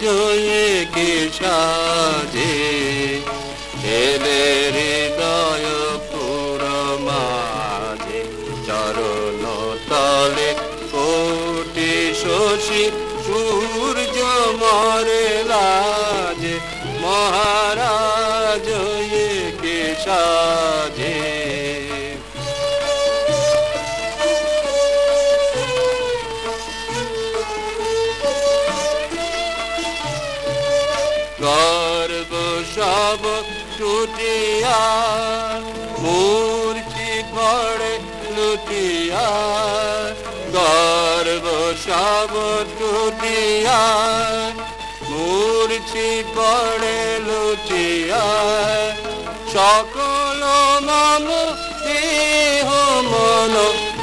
জয়ে কে সাজে? এলে হৃদয় পুর মাঝে, চরণ তলে কোটি শশী সূর্য মরে লাজে। মহারাজ কে সাজে? গর্ব সব টুটিয়া মূর্তি পড়ে লুটিয়া, গর্ব সব টুটিয়া মূর্তি পড়ে লুটিয়া। সকল মাম দেহ মন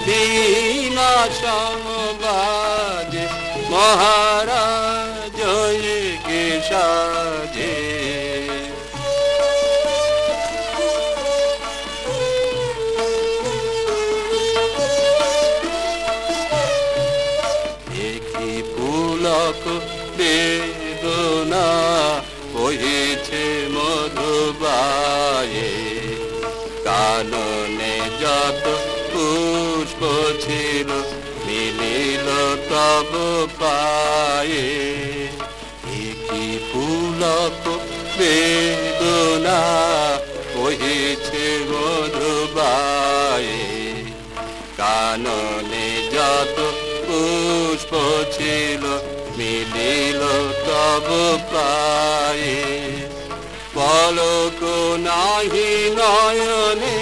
দীনা সমবাজে পুলক বেদনা বহিছে মধুবায়ে। কাননে যত পুষ্প ছিল, মিলিল তব পায়ে। দেখি পুলক বেদনা বহিছে মধুবায়ে। কাননে যত পুষ্প ছিল মিলিল তব পায়ে। পলক নাহি নয়নে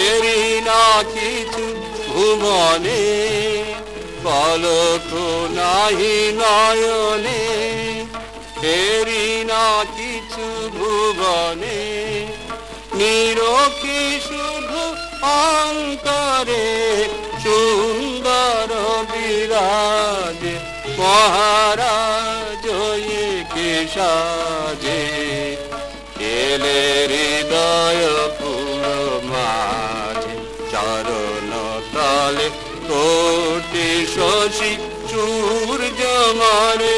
এরি না কিছু ভুবনে পলক নাহি নয়নে এরি না কিছু ভুবনে নিরখি শুধু অন্তরে সুন্দর বিরাজ মহারাজ কে সাজে? হৃদয় পুর মাঝে চরণ তলে কোটি শশী সূর্য লাজে